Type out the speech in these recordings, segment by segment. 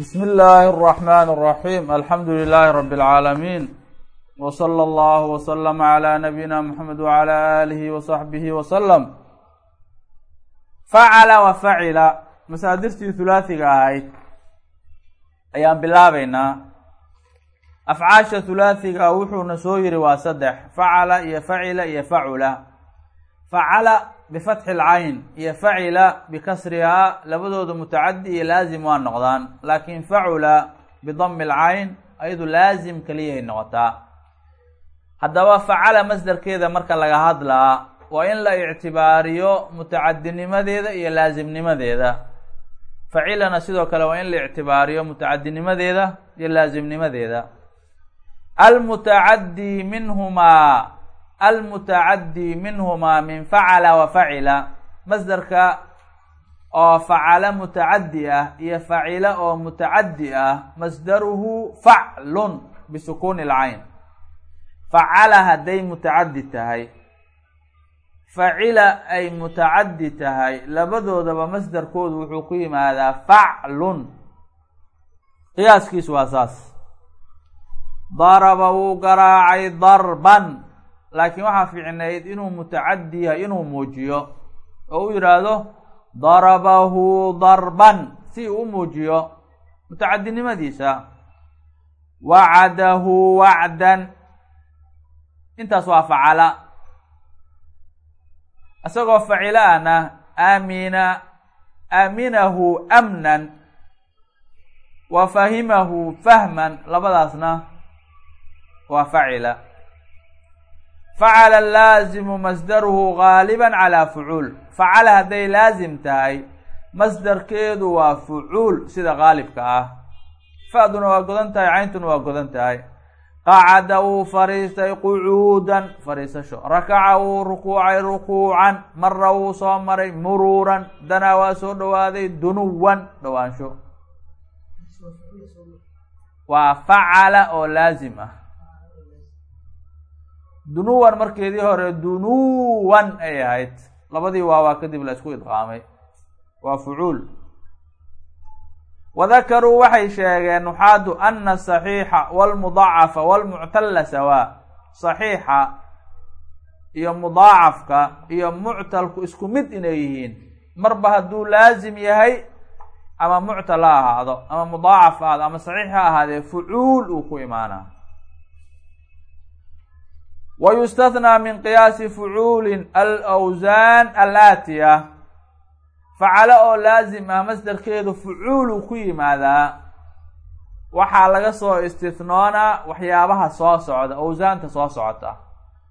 بسم الله الرحمن الرحيم الحمد لله رب العالمين وصلى الله وسلم على نبينا محمد وعلى آله وصحبه وسلم فعل وفعل masaadirtii hulaahiga ahayd ayaan bilaabeynaa afcaasha hulaahiga wuxuuna soo yiri waa saddex facala iyo facila iyo facula facala bifatxi lcayn iyo facila bikasrihaa labadooda mutacadi iyo laazim waa noqdaan. Laakin facula bidami lcayn ayadu laazim keliyahay noqotaa. Haddaba facala masdarkeeda marka laga hadlaa waa in la ictibaariyo mutacadinimadeeda iyo laazimnimadeeda. Facilana sidoo kale waa in la ictibaariyo mutacadinimadeeda iyo laazimnimadeeda. Almutacaddi minhumaa almutacaddi minhumaa min facala wa facila masdarka oo facala mutacaddi ah iyo facila oo mutacaddi ah masdaruhu faclun bisukuuni lcayn facala hadday mutacaddi tahay facila ay mutacaddi tahay labadoodaba masdarkoodu wuxuu ku yimaadaa faclun qiyaaskiisu waa saas daraba wuu garaacay darban laakiin waxaa fiicnayd inuu mutacaddi yahay inuu muujiyo. Oo u yidhaahdo darabahu darban si uu u muujiyo mutacadinimadiisa. Wacadahu wacdan intaas waa facala. Isagoo facilaana aamina aaminahu amnan wa fahimahu fahman labadaasna waa facila facala laazimu masdaruhu gaaliba calaa fucuul facala hadday laazim tahay masdarkeedu waa fucuul sida gaalibka ah fa-duna waa godan tahay cayntuna waa godan tahay qacada wuu fariistay qucuudan fariisasho rakaca wuu rukuucay rukuucan mara wuu soo maray muruuran danaa waa soo dhowaaday dunuwan dhowaansho waa facala oo laazim ah dunuwan markeedii hore dunuwan ay ahayd. Labadii waawaa kadib la isku idqaamay. Waa fucuul. Wadakaruu waxay sheegeen nuxaadu ana saxiixa walmudacafa walmuctalla sawaa saxiixa iyo mudaacafka iyo muctalku isku mid inay yihiin. Marba hadduu laazim yahay ama muctal ha ahaado ama mudaacaf ahaado ama saxiix ha ahaadee fucuul uu ku imaanaa wa yustathnaa min qiyaasi fucuulin alawsaan alaatiya facalo oo laazim ah masdarkeedu fucuulu ku yimaadaa waxaa laga soo istithnoonaa waxyaabaha soo socda awsaanta soo socota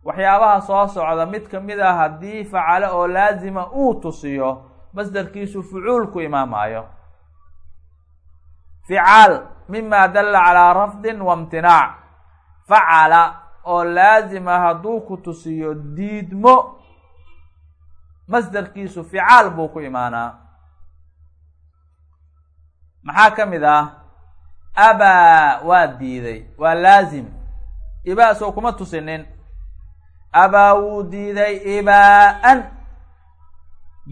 waxyaabaha soo socda mid ka mid ah haddii facalo oo laazima uu tusiyo masdarkiisu fucuul ku imaamaayo ficaal mima dalla calaa rafdin wa imtinaac facala oo laazima hadduu ku tusiyo diidmo masdarkiisu ficaal buu ku imaanaa. Maxaa ka mid ah? Abaa waa diiday waa laazim. Ibaa soo kuma tusinin. Abaa wuu diiday ibaa-an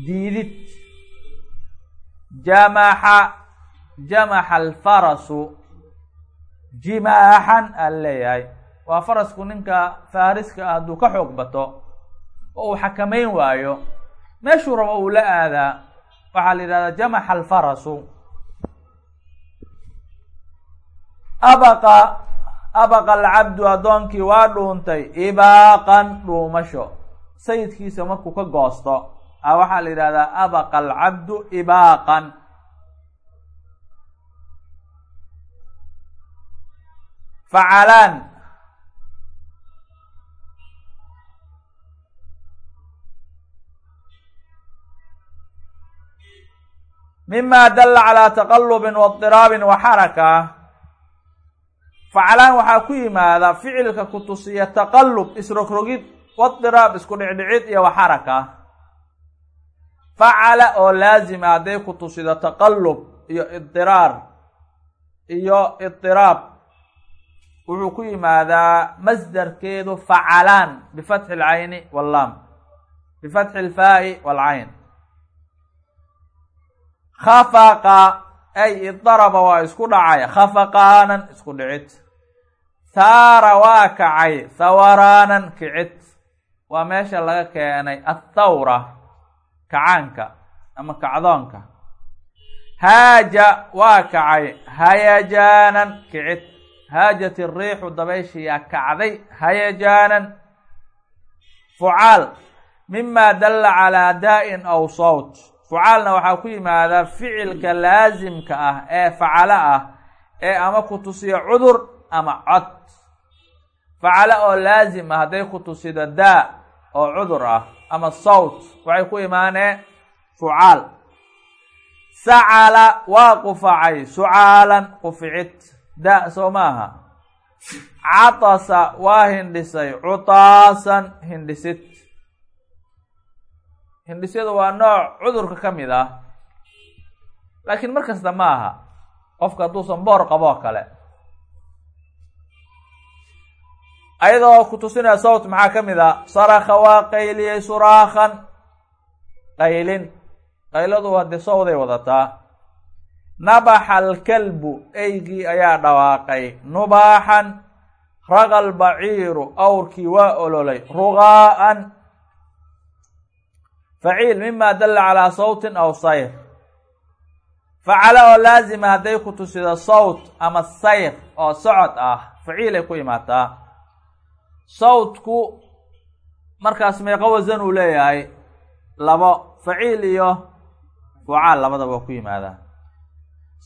diidid. Jamaxa jamaxa alfarasu. Jimaaxan aan leeyahay waa farasku ninka faariska ah hadduu ka xoog bato oo uu xakamayn waayo. Meeshuu rabo uu la aadaa waxaa la yidhahdaa jamaxa alfarasu. Abaqa abaqa alcabdu addoonkii waa dhuuntay ibaaqan dhuumasho. Sayidkiisa markuu ka goosto a waxaa la yidhahdaa abaqa alcabdu ibaaqan. Facalaan mima dalla calaa taqalubin waidiraabin wa xaraka faclaan waxaa ku yimaada ficilka ku tusiya taqalub isrogrogid waidiraab isku dhicdhicid iyo wa xaraka facala oo laazima hadday ku tusido taqalub iyo idiraar iyo idiraab wuxuu ku yimaadaa masdarkeedu facalaan bifatxi alcayni wallaam bifatxi alfaa'i walcayn khafaqa ay idaraba waa isku dhacay. Khafaqaanan isku dhicid. Thaara waa kacay. Thawaraanan kicid. Waa meesha laga keenay athawra kacaanka ama kacdoonka. Haaja waa kacay. Hayajaanan kicid. Haajat iriixu dabayshiyaa kacday. Hayajaanan. Fucaal. Mima dalla calaa daa'in aw sawt fucaalna waxaa ku yimaadaa ficilka laasimka ah ee facalo ah ee ama ku tusiyo cudur ama cod. Facalo oo laasim ah hadday ku tusido daa oo cudur ah ama sawt waxay ku imaanee fucaal. Sacala waa qufacay sucaalan quficid da soo maaha catasa waa hindhisay cutaasan hindhisid hindhisyadu waa nooc cudurka ka mid ah. Laakiin mar kasta ma aha qofka hadduusan boor qaboo kale. Ayadoo ku tusinaya sawt maxaa ka mid a saraka waa qayliyey suraakhan. Qaylin. Qayladu haddii sawday wadataa. Nabaxa alkalbu eygii ayaa dhawaaqay. Nubaaxan. Raqa albaciiru awrkii waa ololay. Rugaa'an faciil mima dalla calaa sawtin aw sayr facalo oo laazima hadday ku tusido sawt ama sayr oo socod ah faciilay ku imaataa. Sawtku markaas meeqo wasan uu leeyahay labo faciil iyo fucaal labadaba waa ku yimaadaa.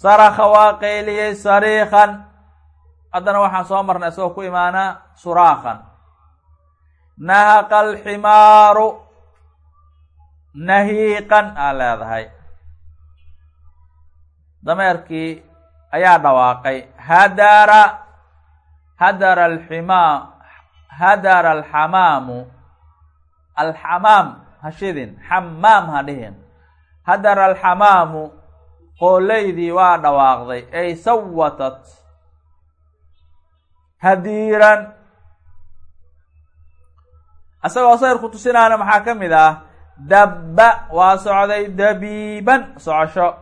Saraka waa qayliyey sariikan haddana waxaan soo marnay isagoo ku imaanaa suraakhan. Nahaqa alximaaru nahiiqan aa leedahay. Dameerkii ayaa dhawaaqay hadara hadara alximaa hadara alxamaamu alxamaam ha shidin xamaam ha dhihin. Hadara alxamaamu qoolaydii waa dhawaaqday ay sawatat hadiiran. Isagoo sayrku tusinaana maxaa ka mid ah dabba waa socday dabiiban. Socosho.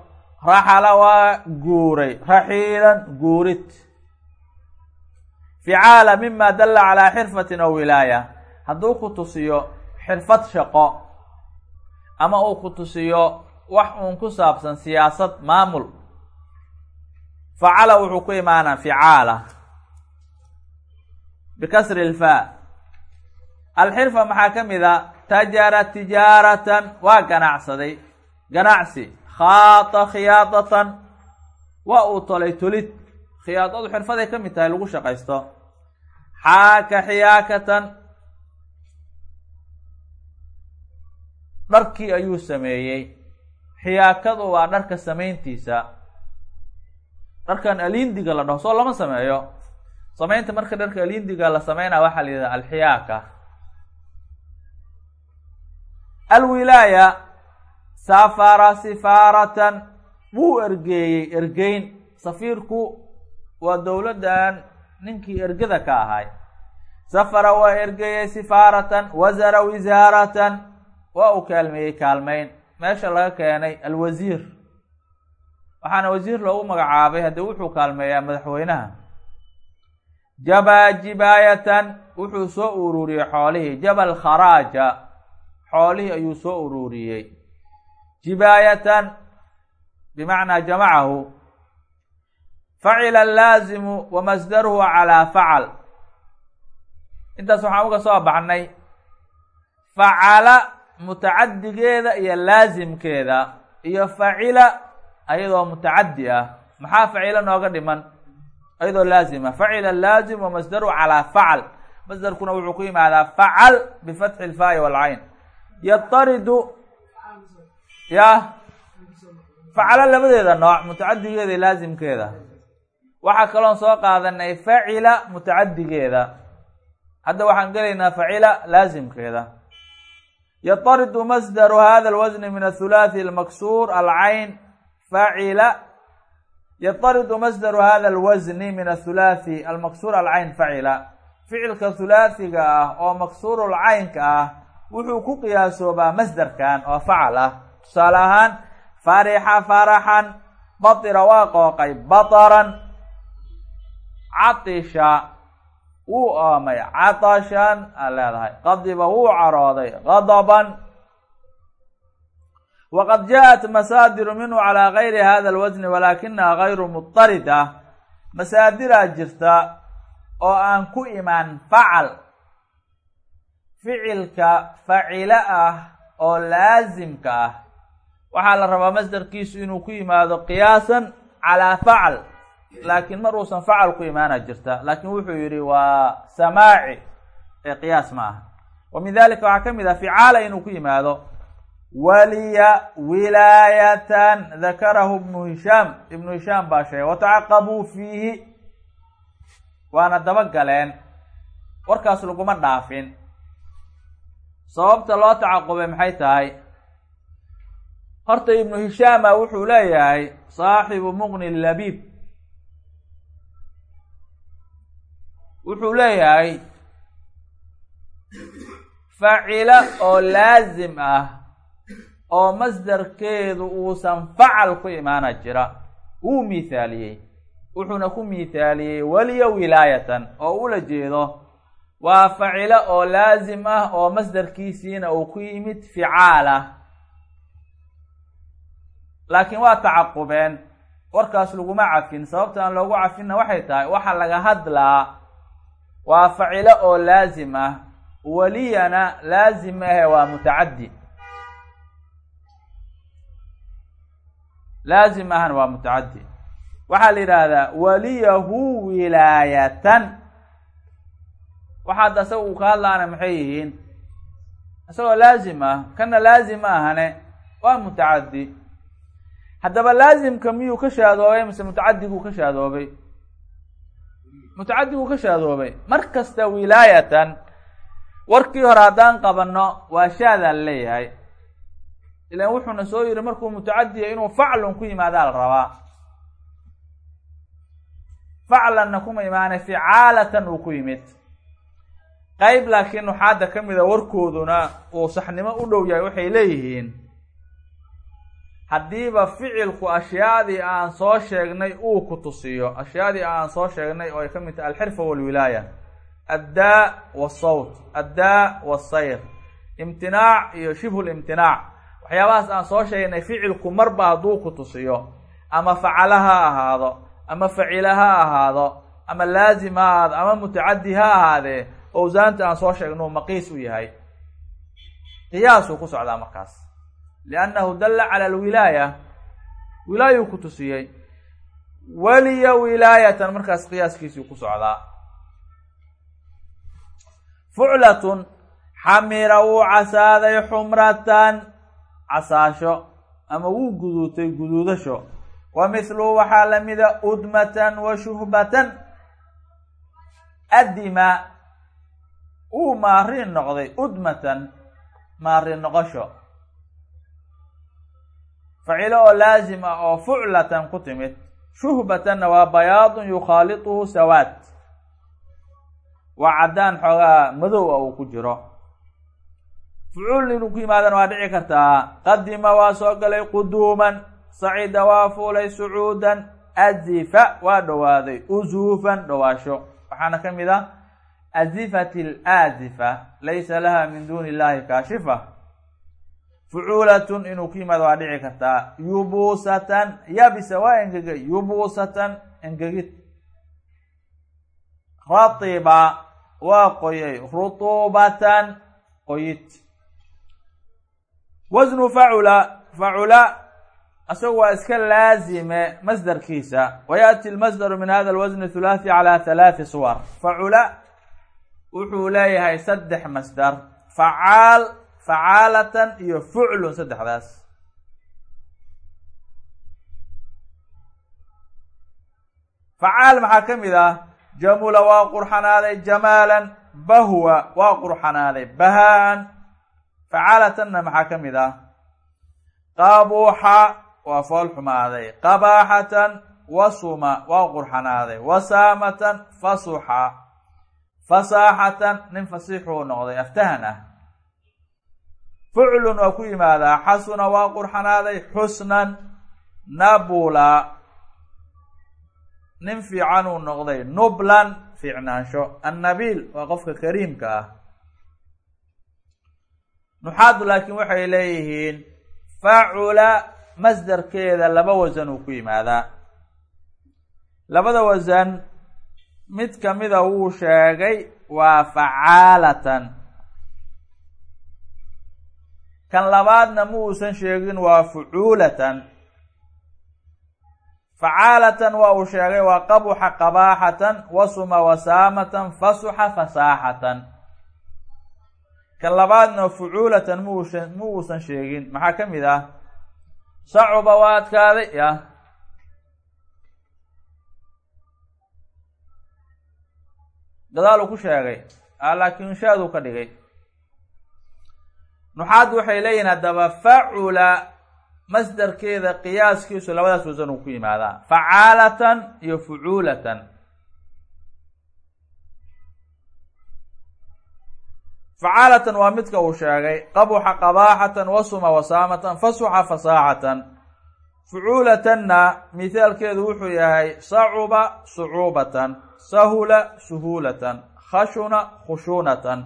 Raxala waa guuray. Raxiilan guurid. Ficaala mima dalla calaa xirfatin aw wilaaya. Hadduu ku tusiyo xirfad shaqo ama uu ku tusiyo wax uun ku saabsan siyaasad maamul facala wuxuu ku imaanaa ficaala. Bikasri ilfaa alxirfa maxaa ka mid a tajara tijaaratan waa ganacsaday. Ganacsi. Khaata khiyaadatan waa uu tolay tolid khiyaadadu xirfaday ka mid tahay lagu shaqaysto. Xaaka xiyaakatan. Dharkii ayuu sameeyey. Xiyaakadu waa dharka samayntiisa. Dharkan alindiga la dhaho soo lama sameeyo. Samaynta marka dharka alindiga la sameynaya waxaa la yidhaha alxiyaaka alwilaaya safara sifaaratan wuu ergeeyey ergeyn. Safiirku waa dowladdan ninkii ergada ka ahay. Safara waa ergeeyey sifaaratan wasara wisaaratan waa uu kaalmeeyey kaalmeyn. Meesha laga keenay alwasiir waxaana wasiir loogu magacaabay haddii wuxuu kaalmeeyaa madaxweynaha. Jaba jibaayatan wuxuu soo ururiyey xoolihii. Jabal kharaaja xoolihii ayuu soo ururiyey jibaayatan bimacnaa jamacahu facila laazimu wa masdaruhu calaa facal. Intaas waxaan uga soo baxnay facala mutacadigeeda iyo laasimkeeda iyo facila ayadoo mutacadi ah maxaa facilo nooga dhiman? Ayadoo laazima facila laazim wa masdaruhu calaa facal. Masdarkuna wuxuu ku yimaadaa facal bifatxi ilfaai walcayn yataridu ya facalo labadeeda nooc mutacadigeeda iyo laasimkeeda waxaa kaloon soo qaadanay facila mutacadigeeda hadda waxaan gelaynaa facila laasimkeeda yataridu masdaru hada alwasni min athulaathi almaksuur alcayn facila. Yataridu masdaru hada alwasni min athulaathi almaksuur alcayn facila. Ficilka thulaathiga ah oo maksuurul caynka ah wuxuu ku qiyaasoobaa masdarkan oo facal ah. Tusaale ahaan farixa faraxan batira waa qooqay bataran. Catisha wuu oomay catashan aa leedahay. Qadiba wuu carooday qadaban. Waqad jaaءat masaadiru minhu calaa gayri hada alwasni walaakinaha gayru mutarida. Masaadiraa jirta oo aan ku imaan facal ficilka facilo ah oo laasimka ah. Waxaa la rabaa masdarkiisu inuu ku yimaado qiyaasan calaa facal laakiin mar uusan facal ku imaana jirta. Laakiin wuxuu yidhi waa samaaci. Ee qiyaas ma aha. Wa min dalika waxaa ka mid ah ficaala inuu ku yimaado waliya wilaayatan dakarahu ibnu hishaam. Ibnu hishaam baa sheegay watacaqabuu fiihi. Waana daba galeen. Warkaas laguma dhaafin sababta loo tacaqubay maxay tahay? Horta ibnu hishaama wuxuu leeyahay saaxibu muqni labiib. Wuxuu leeyahay facilo oo laasim ah oo masdarkeedu uusan facal ku imaana jira wuu miithaaliyey. Wuxuuna ku miithaaliyey weliya wilaayatan oo ula jeedo waa facilo oo laasim ah oo masdarkiisiina uu ku yimid ficaala laakiin waa tacaqubeen. Warkaas laguma cafin. Sababta aan loogu cafinna waxay tahay waxa laga hadlaa waa facilo oo laasim ah. Weliyana laasim ahe waa mutacaddi. Laazim ahana waa mutacaddi. Waxaa la yidhaahdaa waliyahu wilaayatan waxaad asaga uu ka hadlaana maxay yihiin? Isagoo laazim ah kana laazim ahane waa mutacaddi. Haddaba laazimka miyuu ka shaadoobay mise mutacadiguu ka shaadoobay? Mutacadiguu ka shaadoobay. Mar kasta wilaayatan warkii hore haddaan qabanno waa shaadaa la leeyahay. Ilan wuxuuna soo yihi markuu mutacadiya inuu faclun ku yimaadaa la rabaa. Faclanna kuma imaanay ficaalatan uu ku yimid qeyb laakiin nuxaadda ka mida warkooduna uu saxnimo u dhow yahay waxay leeyihiin haddiiba ficilku ashyaadii aan soo sheegnay uu ku tusiyo. Ashyaadii aan soo sheegnay oo ay ka mid tahay alxirfa walwilaaya addaa wasawt addaa wasayr imtinaac iyo shibhu limtinaac waxyaabahaas aan soo sheegnay ficilku marba hadduu ku tusiyo ama facala ha ahaado ama facila ha ahaado ama laazim ha ahaado ama mutacaddi ha ahaadee owsaanta aan soo sheegno maqiis u yahay qiyaasuu ku socdaa markaas. Liannahu dalla cala alwilaaya wilaayuu ku tusiyey weliya wilaayatan markaas qiyaaskiisuu ku socdaa. Fuclatun xamira wuu casaaday xumratan casaasho ama wuu guduutay guduudasho. Wa mithluhu waxaa lamida udmatan wa shuhbatan adima uu maarin noqday udmatan maarin noqosho. Facilo oo laazim ah oo fuclatan ku timid. Shuhbatanna waa bayaadun yukhaaliطuhu sawaad. Waa caddaan xoogaa madow a uu ku jiro. Fucuul inuu ku yimaadana waa dhici kartaa qadima waa soo galay quduuman sacida waa fuulay sucuudan azifa waa dhowaaday uzuufan dhowaasho waxaana ka mid ah azifat alazifa laysa laha min duuni illahi kaashifa. Fucuulatun inuu ku yimaado waa dhici kartaa. Yubuusatan yabisa waa engegay yubuusatan engegid. Ratiba waa qoyay. Rutuubatan qoyid. Wasnu facula facula isagu waa iska laazime masdarkiisa. Wayaأti lmasdaru min hada lwasni hulaathi calى halaathi suwar. Facula wuxuu leeyahay saddex masdar facaal facaalatan iyo fuclun saddexdaas. Facaal maxaa ka mid ah? Jamula waa qurxanaaday jamaalan bahwa waa qurxanaaday bahaan. Facaalatanna maxaa ka mid ah? Qabuuxa waa fool xumaaday qabaaxatan wasuma waa qurxanaaday wasaamatan fasuxa fasaaxatan nin fasiixuu noqday aftahan ah. Fuclun waa ku yimaadaa xasuna waa qurxanaaday xusnan nabula. Nin fiican uu noqday nublan fiicnaansho. Annabiil waa qofka kariimka ah. Nuxaadu laakiin waxay leeyihiin facula masdarkeeda laba wasan uu ku yimaadaa. Labada wasan mid kamida wuu sheegay waa facaalatan. Kan labaadna ma uusan sheegin waa fucuulatan. Facaalatan waa uu sheegay waa qabuxa qabaaxatan wasuma wasaamatan fasuxa fasaaxatan. Kan labaadna fucuulatan mausan ma uusan sheegin. Maxaa ka mid ah? Sacuba waa adkaaday ya gadaal uu ku sheegay laakiin shaaduu ka dhigay. Nuxaad waxay leeyihiin haddaba facula masdarkeeda qiyaaskiisu labadaas wasan uu ku yimaadaa. Facaalatan iyo fucuulatan facaalatan waa midka uu sheegay qabuxa qabaaxatan wasuma wasaamatan fasuxa fasaaxatan fucuulatanna mithaalkeedu wuxuu yahay sacuba sucuubatan sahula suhuulatan khashuna khushuunatan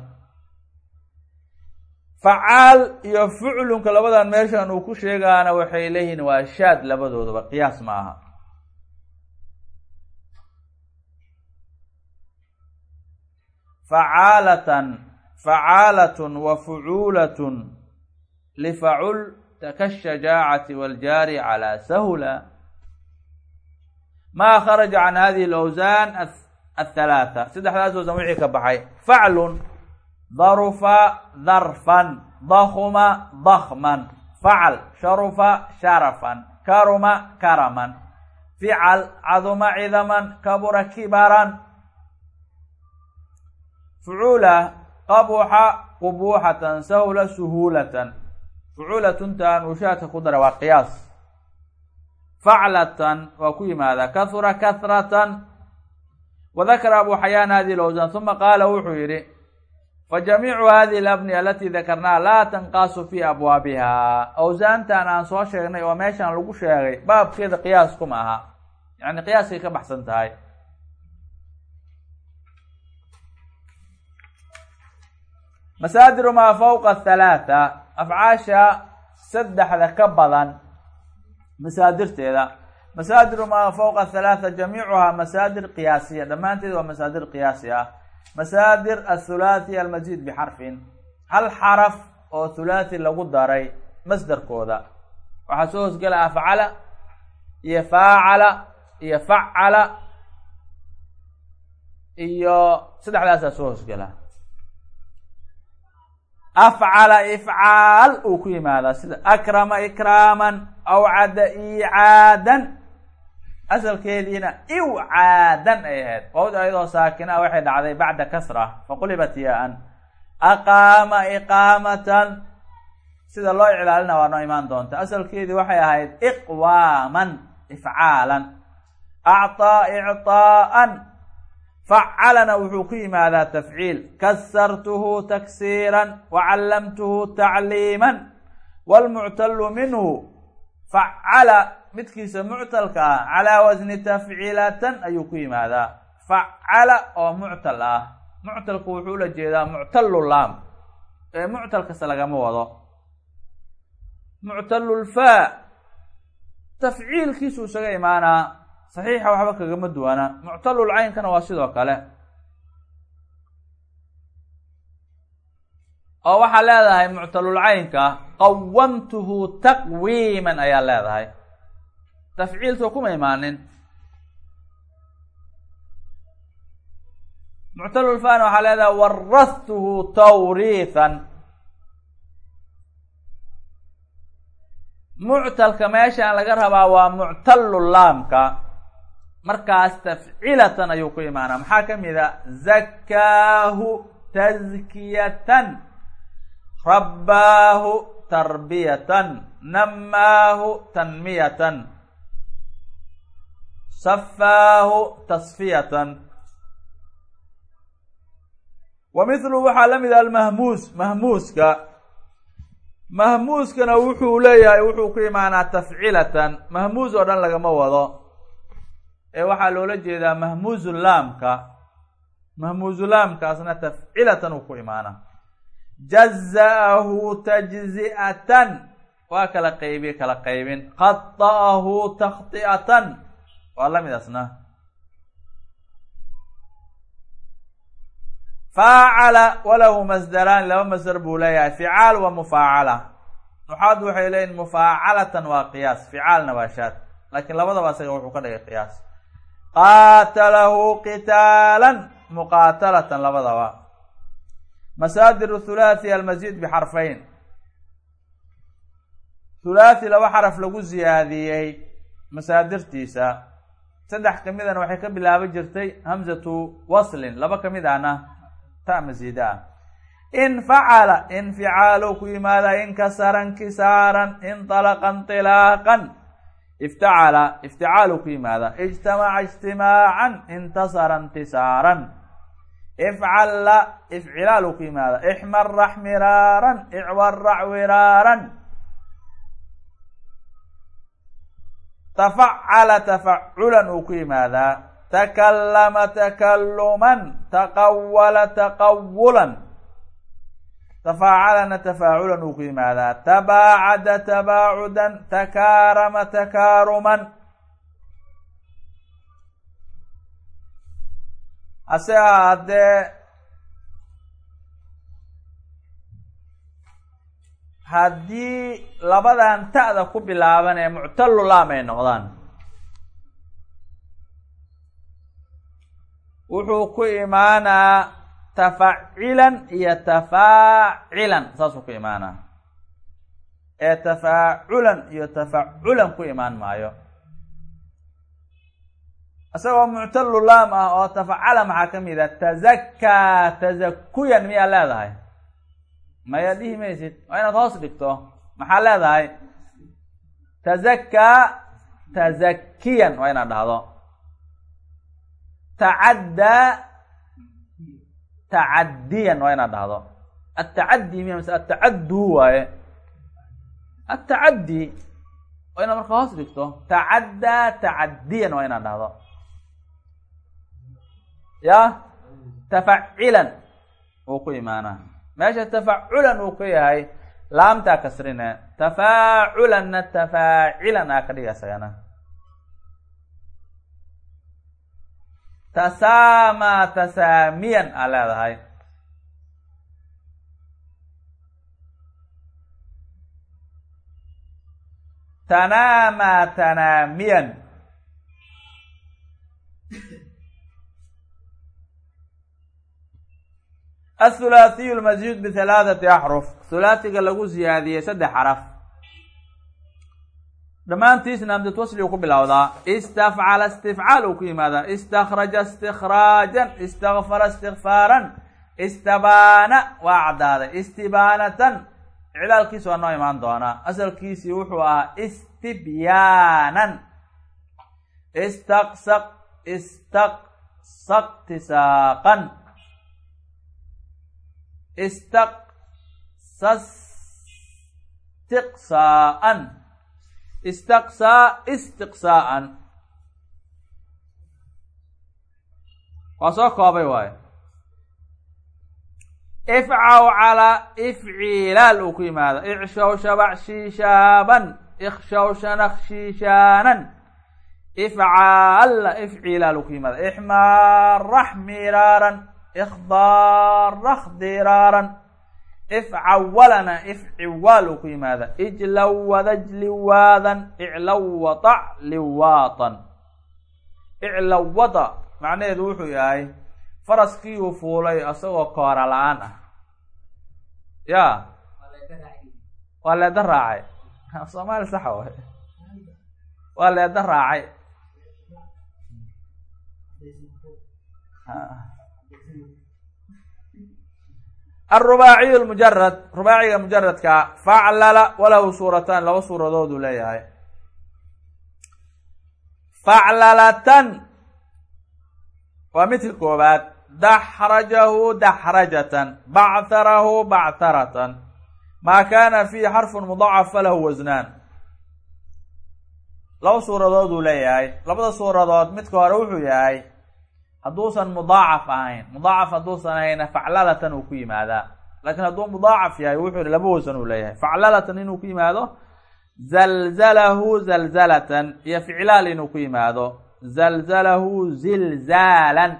facaal iyo fuclunka labadan meeshan uu ku sheegaana waxay leeyihiin waa shaad labadoodaba qiyaas ma aha facaalatan facaalatun wa fucuulatun lifacul kashajaacati waljaari calaa sahula ma kharaja can hadihi alawsaan athalaatha saddexdaas wasan wixii ka baxay faclun darufa darfan dakuma dakman facal sharufa sharafan karuma karaman fical caduma cidaman kabura kibaran fucuula qabuxa qubuuxatan sahula suhuulatan fucuulatuntan ushaadka ku dara waa qiyaas faclatan waa ku yimaada kahura kahratan wadakara abu xayaan hadihi lawsan uma qaala wuxuu yihi fajamiicu hadihi alabniya alatii dakarnaha laa tanqaasu fi abwaabiha awsaantan aan soo sheegnay oo meeshan lagu sheegay baabkeeda qiyaas kuma aha yani qiyaaskay ka baxsan tahay masaadiru maa fawqa halaatha afcaasha saddexda ka badan masaadirteeda masaadiru maa fawqa halaatha jamiicuhaa masaadir qiyaasiya. Dhammaanteed waa masaadir qiyaasi ah. Masaadir athulaathi almasiid bixarfin. Hal xaraf oo thulaathi lagu daray masdarkooda. Waxaa soo hosgela afcala iyo faacala iyo facala iyo saddexdaasaa soo hosgela afcala ifcaal uu ku yimaadaa sida akrama ikraaman awcada icaadan asalkeediina iwcaadan ay ahayd. Qowd ayadoo saakina waxay dhacday bacda kasra faqulibat yaa-an aqaama iqaamatan. Sida loo iclaalina waa noo imaan doonta. Asalkeedii waxay ahayd iqwaaman ifcaalan. Acطaa icطaa'an facalana wuxuu ku yimaadaa tafciil. Kasartuhu taksiiran wacallamtuhu tacliiman. Wlmuctalu minhu facala midkiisa muctalka ah calaa wasni tafcilatan ayuu ku yimaadaa. Facala oo muctal ah. Muctalku wuxuu ula jeedaa muctalu laam ee muctal kasta lagama wado. Muctalulfaa tafciilkiisu isaga imaanaa. Saxiixa waxba kagama duwana. Muctalul caynkana waa sidoo kale. Oo waxaa leedahay muctalul caynka qawamtuhu taqwiiman ayaa leedahay tafciilsoo kuma imaanin muctalulfana waxaa leedahay warahtuhu tawriithan muctalka meeshaan laga rabaa waa muctalu laamka markaas tafcilatan ayuu ku imaanaa maxaa ka mid a zakaahu tazkiyatan rabbaahu tarbiyatan namaahu tanmiyatan safaahu tasfiyatan. Wa mithlu waxaa la mid ah almahmuus mahmuuska. Mahmuuskana wuxuu leeyahay wuxuu ku imaanaa tafcilatan. Mahmuus oo dhan lagama wado. Ee waxaa loola jeedaa mahmuusu laamka. Mahmuusu laamkaasna tafcilatan uu ku imaanaa. Jaza'ahu tajzi'atan. Waa kala qaybiye kala qaybin. Khata'ahu takhti'atan waa la mid asna faacala walahu masdaraani laba masdar buu leeyahay. Ficaal wa mufaacala. Nuxaad waxay leeyihiin mufaacalatan waa qiyaas. Ficaalna waa shaad. Laakiin labadaba asaga wuxuu ka dhigay qiyaas. Qaatalahu qitaalan muqaatalatan labadaba. Masaadir thulaathi almasiid bixarfayn thulaathi laba xaraf lagu ziyaadiyey masaadirtiisa saddex kamidana waxay ka bilaaban jirtay hamzatu waslin laba ka mid ahna ta masiida ah infacala inficaalu ku yimaada inkasara nkisaaran inطalaqa inطilaaqan iftacala ifticaalu ku yimaada. Ijtamaca ijtimaacan intasara intisaaran ifcalla ifcilaalu ku yimaada. Ixmara xmiraaran icwarac wiraaran tafacala tafaculan uu ku yimaadaa takallama takalluman taqawala taqawulan tafaacalana tafaaculan uu ku yimaadaa tabaacada tabaacudan takaarama takaaruman hase ahaadee haddii labadan ta'da ku bilaaban ee muctalu laam ay noqdaan. Wuxuu ku imaanaa tafacilan iyo tafaacilan. Saasuu ku imaanaa. Ee tafaaculan iyo tafaculan ku imaan maayo. Isagoo muctalu laam ah oo tafacala maxaa ka mid a tazakaa tazakuyan miyaa leedahay maya dhihi maysid? Waa inaad hoos dhigto. Maxaa leedahay? Tazakaa tazakiyan waa inaad dhahdo. Tacaddaa tacadiyan waa inaad dhahdo. Atacaddi miya mase atacaddu waaye. Atacaddi waa inaad marka hoos dhigto. Tacaddaa tacadiyan waa inaad dhahdo. Ya? Tafacilan uu ku imaanaa meesha tafaculan uu ka yahay laamtaa kasrine tafaaculanna tafaacilan aa ka dhiga isagana tasaamaa tasaamiyan aa leedahay. Tanaamaa tanaamiyan athulaathiyu lmasjuud bihalaathati axruf thulaathiga lagu siyaadiyey saddex xaraf dhammaantiisna hamsat wasli uu ku bilowdaa istafcala istifcaal uu ku yimaadaa istakraja istikraajan istakfara istikfaaran istabaana waa caddaaday istibaanatan iclaalkiisa waa noo imaan doonaa asalkiisii wuxuu ahaa istibyaanan istaqsaq istaqsaqtisaaqan istaqsastiqsaa'an istaqsaa istiqsaa'an waa soo koobay waayo ifcaw calaa ifciilaal uu ku yimaado. Icshow shabac shiishaaban. Ikshow shanaq shiishaanan ifcaalla ifciilaal uu ku yimaado. Ixmaarax miraaran ikdaara khdiraaran ifcawalana ifciwaal uu ku yimaada ijlawwadaj liwaadan iclawwatac liwaatan iclawwada macnaheedu wuxuu yahay faraskii uu fuulay isagoo koora la'aan ah ya waa leeda raacay soomaali saxa way waa leeda raacay alrubaaciyu lmujarad rubaaciga mujaradka faclala walahu suuratan laba suuradooduu leeyahay. faclalatan waa midka koobaad daxrajahu daxrajatan bacharahu bacharatan maa kaana fiihi xarfun mudacaf falahu wasnaan laba suuradood uu leeyahay. labada suuradood midka hore wuxuu yahay hadduusan mudaacaf ahayn. Mudaacaf hadduusan ahayna faclalatan uu ku yimaadaa laakiin hadduu mudaacaf yahay wuxuu yihi laba wasan uu leeyahay. Faclalatan inuu ku yimaado zalzalahu zalzalatan. Iyo ficlaal inuu ku yimaado zalzalahu zilzaalan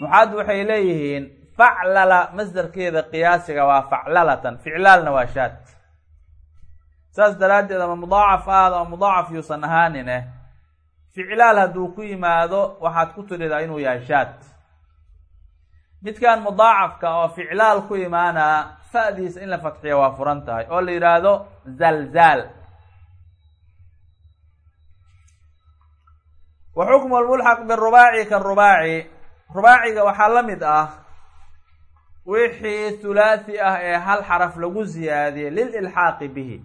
nuxaad waxay leeyihiin faclala masdarkeeda qiyaasiga waa faclalatan. Ficlaalna waa shaad. Saas daraaddeed ama mudaacaf aad ama mudaacaf yuusan ahaanine ficlaal hadduu ku yimaado waxaad ku tiridaa inuu yahay shaad. Midkan mudaacafka oo ficlaal ku imaanaa fa'diisa in la fatxiya waa furan tahay oo la yidhaahdo zalzaal. Wa xukmu lmulxaq birubaaci karubaaci rubaaciga waxaa la mid ah wixii hulaathi ah ee hal xaraf lagu ziyaadiyey lililxaaqi bihi.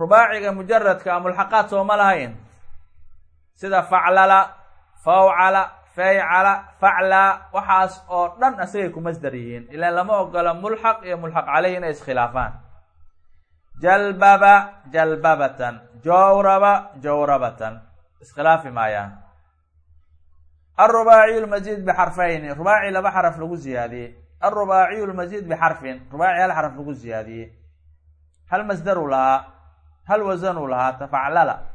Rubaaciga mujaradka a mulxaqaad sooma lahayn sida faclala fawcala faycala faclaa waxaas oo dhan asagay ku masdar yihiin. Ilaan lama ogola mulxaq iyo mulxaq caleyh inay iskhilaafaan. Jalbaba jalbabatan. Jawraba jawrabatan. Iskhilaafi maayaan. Alrubaaciyu lmasiid bixarfayni rubaaci laba xaraf lagu ziyaadiyey. Alrubaaciyu lmasiid bixarfin rubaaci hal xaraf lagu ziyaadiyey. Hal masdaru lahaa hal wasanuu lahaa tafaclala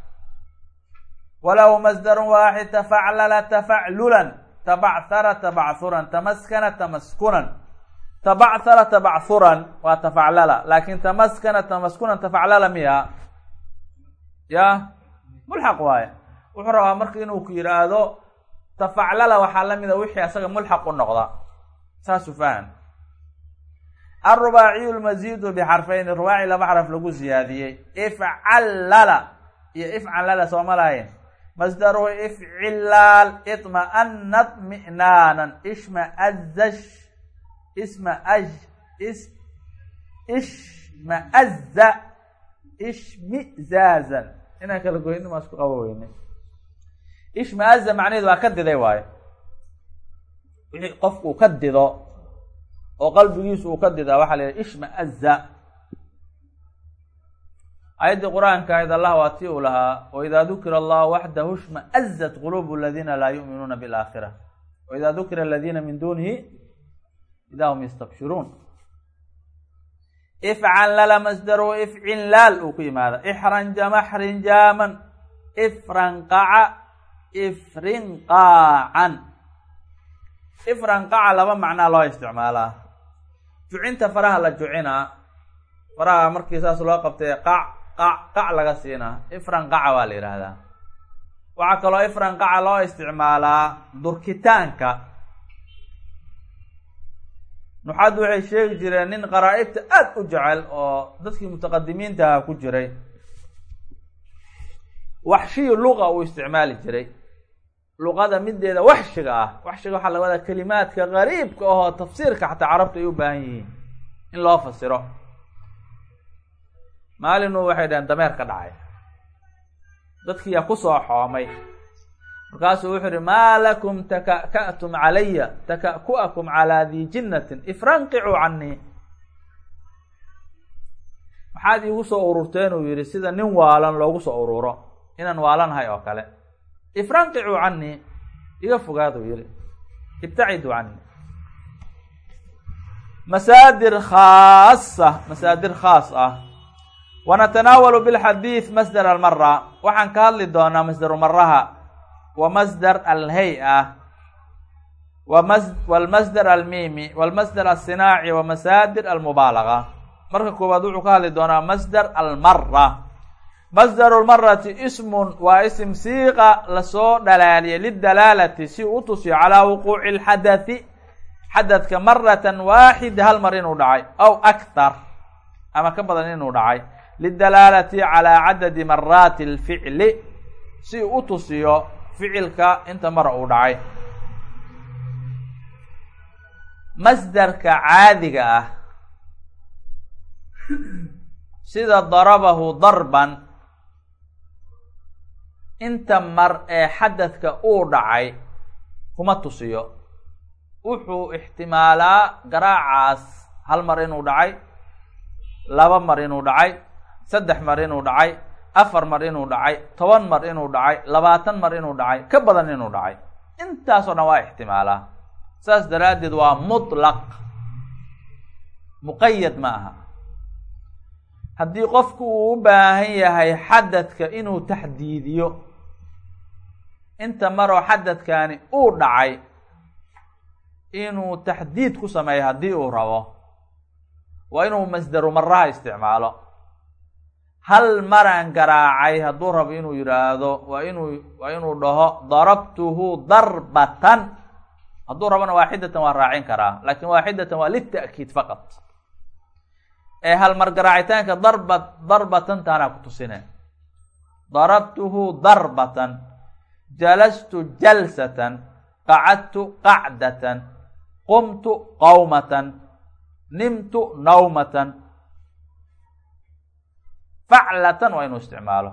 walahu masdarun waaxid tafaclala tafaclulan tabachara tabachuran tamaskana tamaskunan tabachara tabachuran waa tafaclala laakin tamaskana tamaskunan tafaclala miya ya mulxaq waaye wuxuu rabaa marka inuu ku yidhaahdo tafaclala waxaa lamida wixii asaga mulxaq u noqda saasu fahan alrubaaciyu lmasiidu bixarfayni rubaaci laba xaraf lagu ziyaadiyey ifcallala iyo ifcallala sooma lahayn masdaruhu ifcilaal iطma'anat mi'naanan. Ishmaazash ismaaj is ishmaaza ishmizaazan inaan kala goyni maa isku qabo weyne ishmaaza macnaheedu waa ka diday waayo wixii qofku ka dido oo qalbigiisu uu ka didaa waxaa la yidhaha ishmaaza aayaddii qur'aanka ayd allah waa tii uu lahaa waidaa dukira allahu waxdahu ishmaazat quluubu aladiina laa yu'minuuna bilaakhira waidaa dukira aladiina min dunihi idaa hum yastabshiruun. Ifcanlala masdaru ifcinlaal uu ku yimaada. Ixranja xrinjaaman ifranqaca ifrinqaacan ifranqaca laba macnaa loo isticmaalaa. Jucinta faraha la jucinaa. Faraha markii saas loo qabtay qac qac qac laga siinaa ifranqaca waa la yidhaahdaa waxaa kaloo ifranqaca loo isticmaalaa durkitaanka. Nuxaad waxay sheegi jireen nin qaraa-ibta aada u jecel oo dadkii mutaqadimiintaha ku jiray. Waxshiyi luqa uu isticmaali jiray. Luqada mideeda waxshiga ah. Waxshiga waxaa laga wadaa kelimaadka qariibka ahoo tafsiirka xataa carabta ay u baahan yihiin in loo fasiro maalinu waxay dhaheen dameer ka dhacay. Dadkiiyaa ku soo xoomay. Markaasuu wuxuu yihi maa lakum taka'ka'tum calaya taka'ku'akum calaa dii jinnatin ifranqicuu canii maxaad iigu soo ururteen uu yihi sida nin waalan loogu soo ururo inaan waalanahay oo kale. Ifranqicuu canii iga fogaaduu yihi ibtaciduu canii masaadir khaasa masaadir khaas ah wanatanaawalu bilxadiid masdar almara waxaan ka hadli doonaa masdaru maraha wa masdar alhay-a wamas walmasdar almimi walmasdar alsinaaci wa masaadir almubaalaga marka koowaad wuxuu ka hadli doonaa masdar almara masdaru lmarati ismun waa isim siiqa la soo dhalaaliyay lidalaalati si u tusiyo calaa wuquuci lxadathi xadadka maratan waaxida hal mar inuu dhacay aw akthar ama ka badan inuu dhacay lidalaalati calaa cadadi maraati alficli si u tusiyo ficilka inta mar uu dhacay. Masdarka caadiga ah. Sida darabahu darban. Inta mar ee xadadka uu dhacay kuma tusiyo. Wuxuu ixtimaalaa garaacaas hal mar inuu dhacay laba mar inuu dhacay saddex mar inuu dhacay afar mar inuu dhacay toban mar inuu dhacay labaatan mar inuu dhacay ka badan inuu dhacay. Intaasoo dhan waa ixtimaalaa saas daraaddeed waa mutlaq. Muqayad ma aha. Haddii qofku uu u baahan yahay xadadka inuu taxdiidiyo inta maroo xadadkani uu dhacay inuu taxdiid ku sameeyo haddii uu rabo waa inuu masdaru maraha isticmaalo hal maraan garaacay hadduu rabo inuu yidhaahdo waa inuu waa inuu dhaho darabtuhu darbatan. Hadduu rabona waaxidatan waa raacin karaa laakin waaxidatan waa lita'kiid faqat. Ee hal mar garaacitaanka darba darbatantaanaa ku tusine. Darabtuhu darbatan. Jalastu jalsatan. Qacadtu qacdatan. Qumtu qawmatan. Nimtu nawmatan faclatan waa inuu isticmaalo.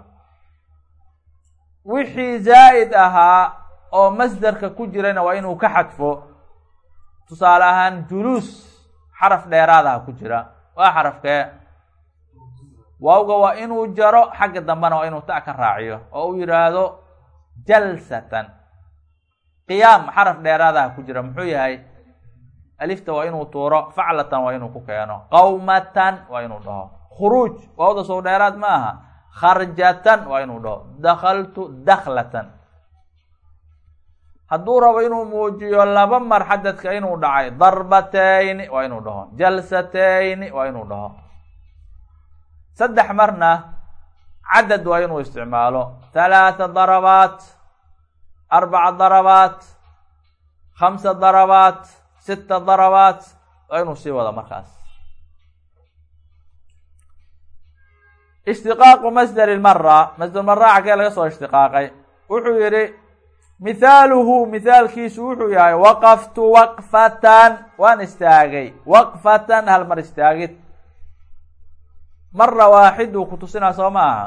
Wixii zaa'id ahaa oo masderka ku jirana waa inuu ka xadfo. Tusaale ahaan juluus xaraf dheeraadaha ku jira. Waa xarafkee waawga waa inuu jaro xagga dambena waa inuu ta ka raaciyo oo uu yidhaahdo jalsatan. Qiyaam xaraf dheeraadaha ku jira muxuu yahay? Alifta waa inuu tuuro faclatan waa inuu ku keeno. Qawmatan waa inuu dhaho khuruuj waawda sow dheeraad ma aha kharjatan waa inuu dhaho dakhaltu dakhlatan. Hadduu rabo inuu muujiyo laba mar xadadka inuu dhacay darbatayni waa inuu dhaho jalsatayni waa inuu dhaho saddex marna cadad waa inuu isticmaalo halaatha darabaat arbaca darabaat khamsa darabaat sita darabaat waa inuu sii wado markaas ishtiqaaqu masdar mara masdar mara xagee laga soo ishtiqaaqay. Wuxuu yihi mithaaluhu mithaalkiisu wuxuu yahay waqaftu waqfatan waan istaagay. Waqfatan hal mar istaagid. Mara waaxiduu ku tusinaa soo ma aha.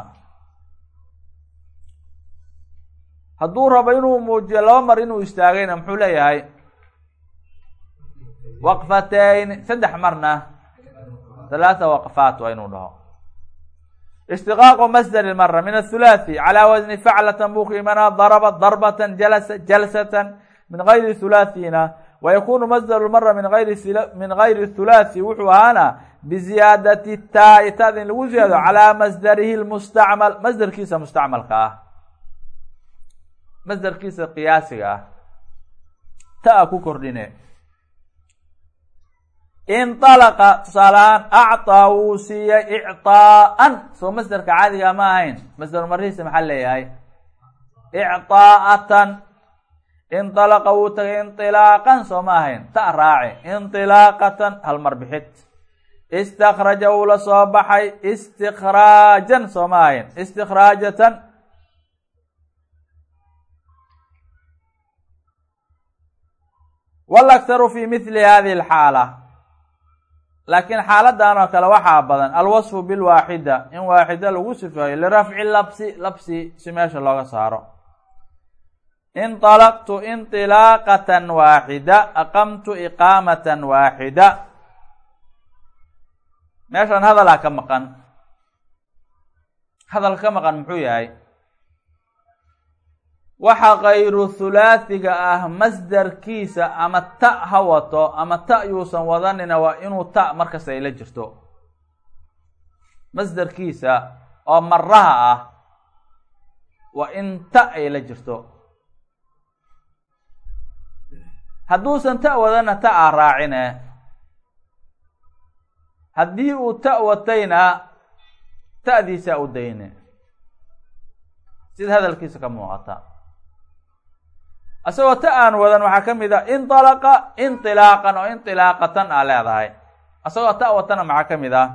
Hadduu rabo inuu muujiyo laba mar inuu istaagayna muxuu leeyahay? Waqfatayn saddex marna. Halaatha waqfaat waa inuu dhaho ishtiqaaqu masdari mara min athulaathi calaa wasni ku imanaa daraba darbatan jalasa jalsatan min gayri thulaathina wayakunu masdaru mara min ayri min gayri thulaathi wuxuu ahaana biziyaadati taai taada in lagu ziyaado calaa masdarihi lmustacmal masdarkiisa mustacmalka ah masdarkiisa qiyaasiga ah ta-a ku kordhine inalaqa tusaaleahaan acطaa wuu siiyey icطaa'an soo masderka caadiga ma ahayn masder marihiisa maxaa leeyahay icطaa'atan inalaqa wuu tagay inطilaaqan soo ma ahayn ta raaci inطilaaqatan hal mar bixid istakraja wuu la soo baxay istikraajan soo ma ahayn istikraajatan wlakharu fi mili hadihi اlxaala laakiin xaaladan oo kale waxaa badan alwasfu bilwaaxida in waaxida lagu sifeeyo lirafci labsi labsi si meesha looga saaro. Inطalaqtu inطilaaqatan waaxida aqamtu iqaamatan waaxida meeshan hadalaa ka maqan. Hadal ka maqan muxuu yahay waxa kayru thulaathiga ah masdarkiisa ama ta ha wato ama ta yuusan wadanina waa inuu ta markasta ay la jirto. Masdarkiisa oo maraha ah waa in ta ay la jirto. Hadduusan ta wadana ta a raacine haddii uu ta watayna ta'diisa u dayne. Sida hadalkiisa ka muuqata isagoo ta aan wadan waxaa ka mid a inalaqa inطilaaqan oo inطilaaqatan aa leedahay. Isagoo ta watana maxaa ka mid ah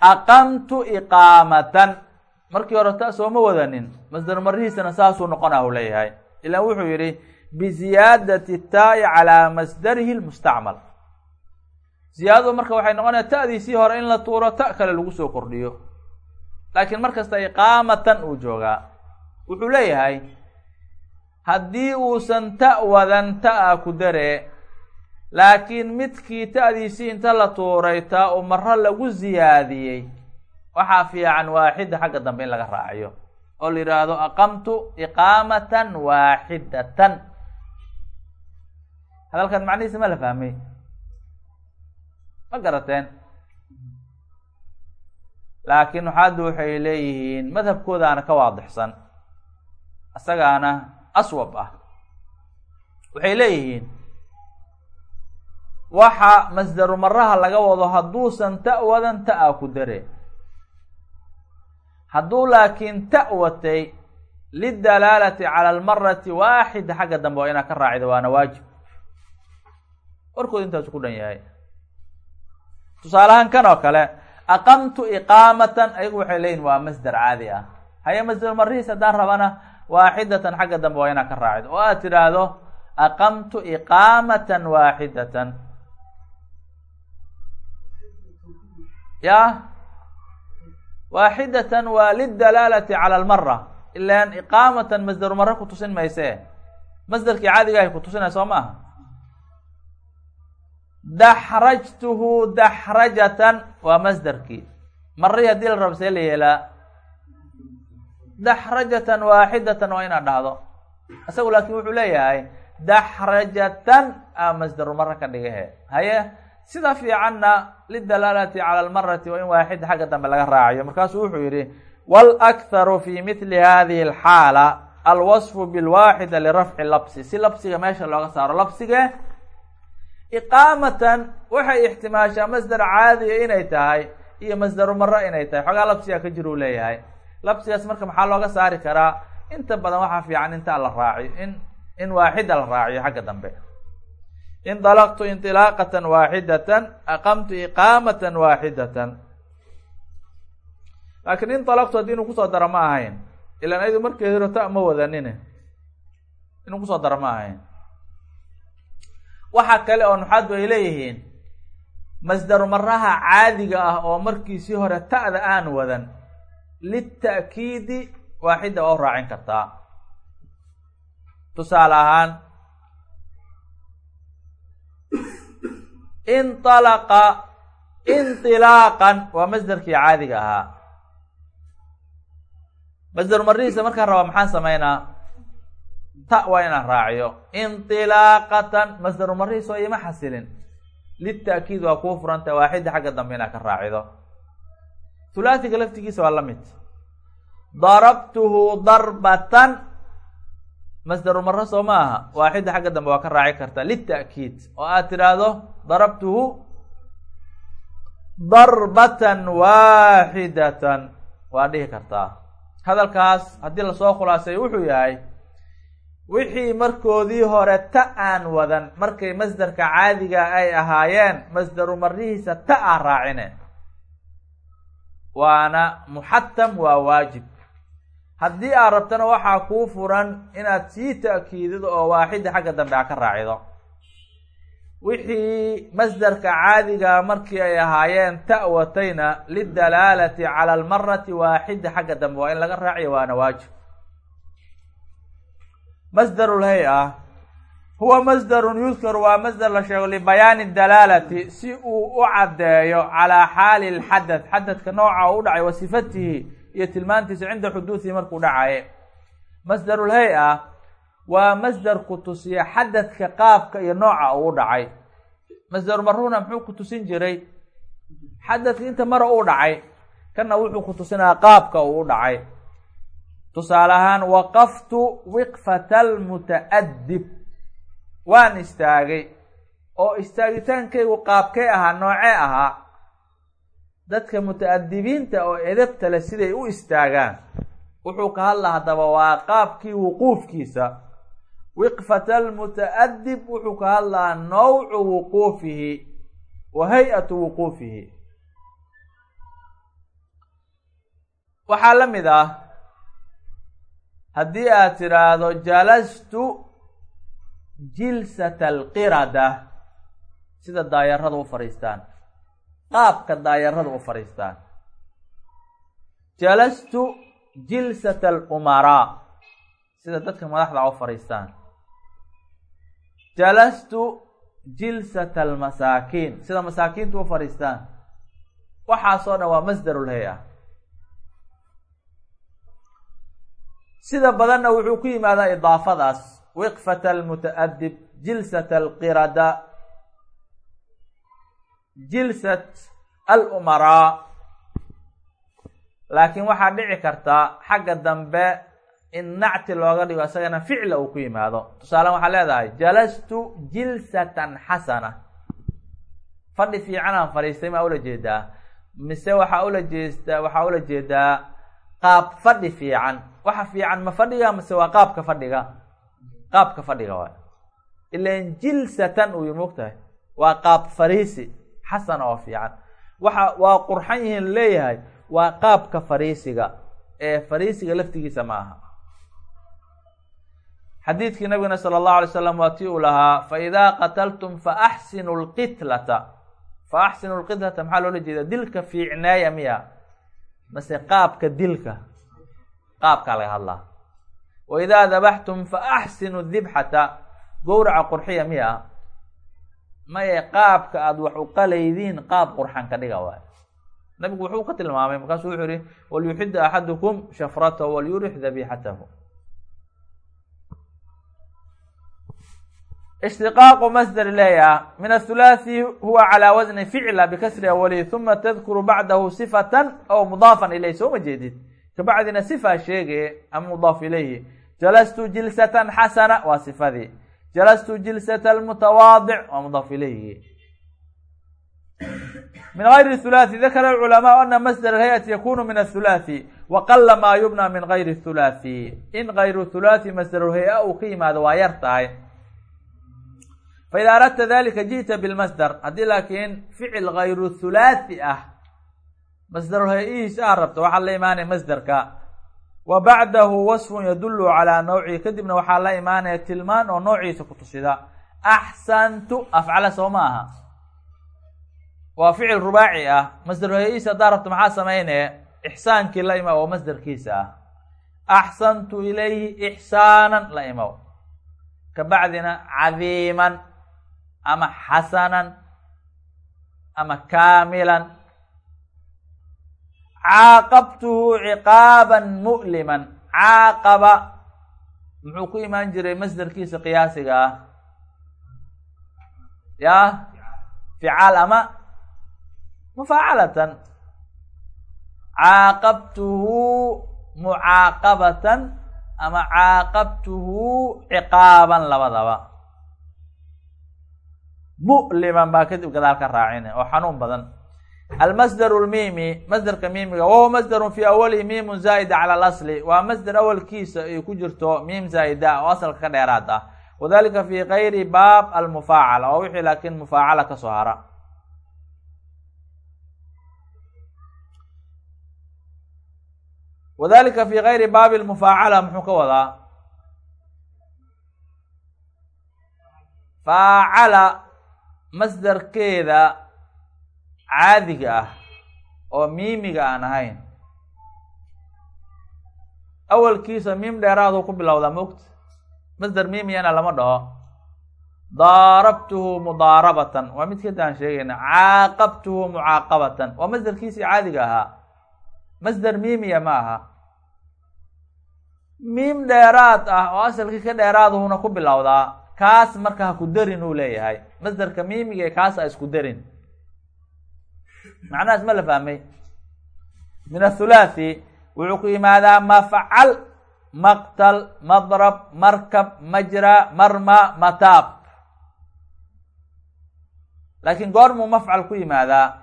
aqamtu iqaamatan. Markii hore ta sooma wadanin masdar marihiisana saasuu noqona u leeyahay. Ilan wuxuu yihi biziyaadati taa'i calaa masdarihi lmustacmal ziyaadadu marka waxay noqonaya ta'diisii hore in la tuuro ta kale lagu soo kordhiyo. Laakiin markasta iqaamatan uu joogaa wuxuu leeyahay haddii uusan ta wadan ta-a ku daree laakiin midkii ta'diisii inta la tuuray taa u maro lagu ziyaadiyey waxaa fiican waaxida xagga dambe in laga raaciyo oo la yidhaahdo aqamtu iqaamatan waaxidatan. Hadalkan macnihiisa ma la fahmay. Ma garateen? Laakiin waxaaddu waxay leeyihiin madhabkoodaana ka waadixsan. Isagaana aswab ah. Waxay leeyihiin waxa masdaru maraha laga wado hadduusan ta wadan ta-a ku dare. Hadduu laakiin ta watay lidalaalati cala almarati waaxida xagga dambe waa inaad ka raacida waana waajib. Warkood intaasu ku dhan yahay. Tusaalahaan kan oo kale aqamtu iqaamatan ayagu waxay leeyihiin waa masder caadi ah. Haye masder marihiis haddaan rabana waaxidatan xagga dambe waa inaad ka raacido oo aad tidhaahdo aqamtu iqaamatan waaxidatan ya? Waaxidatan waa lidalaalati cala almara ilan iqaamatan masderu mare kutusin mayse. Masderkii caadigahay kutusinay soo ma aha daxrajtuhu daxrajatan waa masderkii mari haddii la rabo see la yeelaa daxrajatan waaxidatan waa inaad dhahdo. Isagu laakiin wuxuu leeyahay daxrajatan a masdaru mare ka dhigahe. Haye sida fiicanna lidalaalati cala almarati wa in waaxid xagga dambe laga raacayo. Markaasuu wuxuu yidhi walakharu fi mithli hadihi alxaala alwasfu bilwaaxida lirafci labsi. Si labsiga meesha looga saaro labsige iqaamatan waxay ixtimaashaa masdar caadiya inay tahay iyo masdaru mare inay tahay. Xoogaa labsigaa ka jiruu leeyahay labsigaas marka maxaa looga saari karaa? Inta badan waxaa fiican inta la raaciyo in in waaxida la raaciyo xagga dambe. Indalaqtu indilaaqatan waaxidatan aqamtu iqaamatan waaxidatan. Laakiin indalaqtu haddii inuu ku soo daro ma ahayn. Ilaan ayadu markeed hiro ta ma wadanine. Inuu ku soo daro ma ahayn. Waxa kale oo nuxaaddu ay leeyihiin. Masdaru maraha caadiga ah oo markiisii hore ta'da aan wadan lita'kiidi waaxida waa u raacin kartaa tusaale ahaan inalaqa indilaaqan waa masderkii caadiga ahaa masder marihiisa markaan rabaa maxaan samaynaa ta waa inaan raaciyo indilaaqatan masderu marihiis oo ima xasilin lita'kiid waa kuu furanta waaxida xagga dambe inaad ka raacido hulaasiga laftigiisa waa la mid. Darabtuhu darbatan. Masderu maro soo ma aha. Waaxida xagga dambe waa ka raaci kartaa lita'kiid oo aad tidhaahdo darabtuhu darbatan waaxidatan. Waa dhihi kartaa hadalkaas haddii la soo khulaasay wuxuu yahay wixii markoodii hore ta aan wadan markay masderka caadiga ay ahaayeen masderu marihiisa ta aan raacine waana muxatam waa waajib. Haddii aad rabtana waxaa kuu furan inaad sii ta'kiidido oo waaxida xagga dambe a ka raacido. Wixii masderka caadiga markii ay ahaayeen ta watayna lidalaalati cala almarati waaxida xagga dambe waa in laga raaciyo waana waajib. Masdaru lhay-a huwa masdarun yudkaru waa masder la sheego libayaani dalaalati si uu u caddeeyo calaa xaali lxadath xadadka nooca u dhacay wa sifatihi iyo tilmaantiisa cinda xuduudihi markuu dhacaye. Masdarul hay'a waa masder ku tusiya xadadka qaabka iyo nooca uu dhacay. Masdaru maruna muxuu ku tusin jiray? Xadadka inta mara uu dhacay kana wuxuu ku tusinaya qaabka uu dhacay. Tusaale ahaan waqaftu wiqfata almuta'adib waan istaagay oo istaagitaankaygu qaabkee ahaa noocee ahaa? Dadka muta-adibiinta oo edebta leh siday u istaagaan. Wuxuu ka hadla haddaba waa qaabkii wuquufkiisa. Wiqfata almuta-adib wuxuu ka hadlaa nawcu wuquufihi wa hay'atu wuquufihi. Waxaa la mid ah haddii aad tidhaahdo jalastu jilsata alqirada sida daayarada u fadhiistaan. Qaabka daayarada u fadhiistaan. Jalastu jilsata alumaraa sida dadka madaxda u fadhiistaan. Jalastu jilsat almasaakiin sida masaakiintu u fadhiistaan. Waxaasoo dhan waa masdarulhay-a sida badanna wuxuu ku yimaadaa idaafadaas wiqfat almutaadib jilsat alqirada jilsat alumaraa laakiin waxaa dhici karta xagga dambe in nacti looga dhigo isagana ficla uu ku yimaado. Tusaalen waxaa leedahay jalastu jilsatan xasana. Fadhi fiicanaan fadhiistay maa ula jeedaa. Mise waxaa ula jeestaa waxaa ula jeedaa qaab fadhi fiican. Waxa fiican ma fadhiga mise waa qaabka fadhiga qaabka fadhiga waay ilan jilsatan uu mogtahay waa qaab fariisi xasana oo fiican. Waxa waa qurxan yihiin leeyahay waa qaabka fariisiga ee fariisiga laftigiisa ma aha. Xadiidkii nabigana sala allahu alay slam waa ti uu lahaa faidaa qataltum faaxsinu lqitlata fa axsinu lqitlata maxaa loola jeeda dilka fiicneeya miya mase qaabka dilka qaabkaa laga hadlaa wa idaa dabaxtum fa axsinu dibxata gowraca qurxiya miya maye qaabka aada wax u qalaydiin qaab qurxan ka dhiga waay nabigu wuxuu ka tilmaamay markaasuu wuxuu yihi walyuxida axadukum shafratahu walyurix dabixatahu ishtiqaaqu masdar leeya min athulaathi huwa calaa wasni ficla bikasri awalihi huma tadkuru bacdahu sifatan aw mudaafan ilayh soo ma jeedid kabacdina sifaa sheege ama mudaaf ilayhi jalastu jilsatan xasana waa sifadii jalastu jilsata almutawaadic waa mudaaf ilayhi min gayri thulaathi dakara alculamaau ana masdar alhay-ati yakunu min athulaathi waqala maa yubna min gayri thulaathi in gayru thulaathi masdarulhay-a uu ka yimaado waa yar tahay faida aradta dalika ji'ta bilmasdar haddii laakiin ficil gayru thulaathi ah masdarulhay-ihiis aa rabta waxaa la imaanaya masdarka wa bacdahu wasfun yadulu calaa nawcihi kadibna waxaa la imaanaya tilmaan oo noociisa ku tusida. Axsantu afcala soo ma aha. Waa ficil rubaaci ah. Masdarulhay-ihiis haddaa rabta maxaa sameynaya ixsaankii la imaw oo masdarkiisa ah. Axsantu ilayhi ixsaanan la imaw kabacdina cadiiman ama xasanan ama kaamilan caaqabtuhu ciqaaban mu'liman. Caaqaba muxuu ku imaan jiray masdarkiisa qiyaasiga ah. Ya? Ficaal ama mufaacalatan. Caaqabtuhu mucaaqabatan ama caaqabtuhu ciqaaban labadaba. Mu'liman baa kadib gadaal ka raacine oo xanuun badan almasdaru lmimi masdarka miimiga wahuwa masdarun fi awalihi miimun zaa'ida cala alasli waa masdar awalkiisa ay ku jirto miim zaa'ida oo asalka ka dheeraad ah wadalika fi kayri baab almufaacala waa wixii laakiin mufaacala ka soo hara wadalika fi kayri baabi lmufaacala muxuu ka wadaa faacala masdarkeeda caadiga ah oo miimiga aan ahayn. Awalkiisa miim dheeraadu ku bilowdaa mogta masder miimiyana lama dhaho. Daarabtuhu mudaarabatan. Waa mid kadaan sheegayna. Caaqabtuhu mucaaqabatan. Waa masderkiisii caadiga ahaa. Masder miimiya ma aha. Miim dheeraad ah oo asalkii ka dheeraaduhuna ku bilowdaa kaas marka ha ku darin uu leeyahay. Masderka miimiga kaas a isku darin macnahaas ma la fahmay. Min athulaathi wuxuu ku yimaadaa mafcal maqtal madrab markab majra marma mataab. Laakiin goormuu mafcal ku yimaadaa?